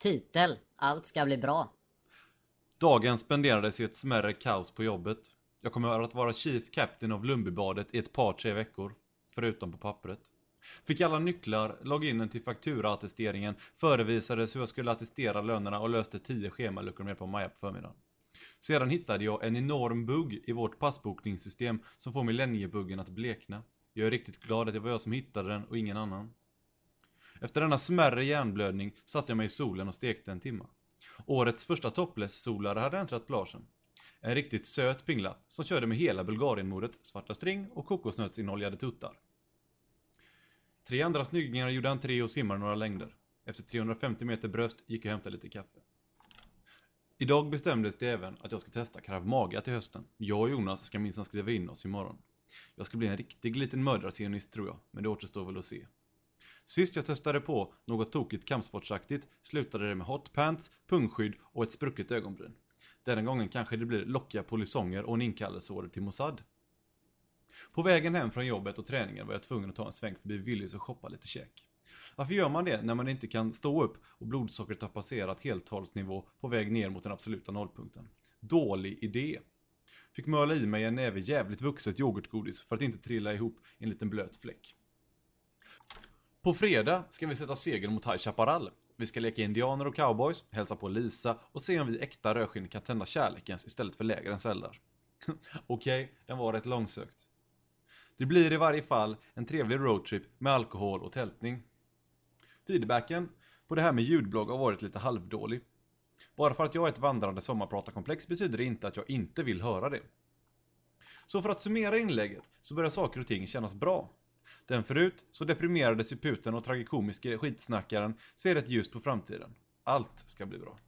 Titel. Allt ska bli bra. Dagen spenderades i ett smärre kaos på jobbet. Jag kommer att vara Chief Captain av Lundbybadet i ett par tre veckor. Förutom på pappret. Fick alla nycklar, loginen till fakturaattesteringen, förevisades hur jag skulle attestera lönerna och löste 10 schemaluckor med på Maja på förmiddagen. Sedan hittade jag en enorm bugg i vårt passbokningssystem som får millenniebuggen att blekna. Jag är riktigt glad att det var jag som hittade den och ingen annan. Efter denna smärre hjärnblödning satte jag mig i solen och stekte en timma. Årets första topless-solare hade äntrat plagen. En riktigt söt pingla som körde med hela bulgarienmodet, svarta string och kokosnötsinoljade tuttar. Tre andra snyggingar gjorde entré och simmade några längder. Efter 350 meter bröst gick jag och hämtade lite kaffe. Idag bestämdes det även att jag ska testa krav maga till hösten. Jag och Jonas ska minsann skriva in oss imorgon. Jag ska bli en riktig liten mördarsionist tror jag, men det återstår väl att se. Sist jag testade på något tokigt kampsportsaktigt slutade det med hotpants, pungskydd och ett sprucket ögonbryn. Denna gången kanske det blir lockiga polisonger och en inkallelseorder till Mossad. På vägen hem från jobbet och träningen var jag tvungen att ta en sväng förbi Willys och shoppa lite käk. Varför gör man det när man inte kan stå upp och blodsockret har passerat heltalsnivå på väg ner mot den absoluta nollpunkten? Dålig idé. Fick möla i mig en näve jävligt vuxet yoghurtgodis för att inte trilla ihop i en liten blöt fläck. På fredag ska vi sätta segel mot High Chaparral. Vi ska leka indianer och cowboys, hälsa på Lisa och se om vi äkta rödskinn kan tända kärlekens istället för lägrens eldar. Okej, okay, den var rätt långsökt. Det blir i varje fall en trevlig roadtrip med alkohol och tältning. Feedbacken på det här med ljudblogg har varit lite halvdålig. Bara för att jag är ett vandrande sommarpratarkomplex betyder det inte att jag inte vill höra det. Så för att summera inlägget så börjar saker och ting kännas bra. Den förut så deprimerade suputen och tragikomiske skitsnackaren ser ett ljus på framtiden. Allt ska bli bra.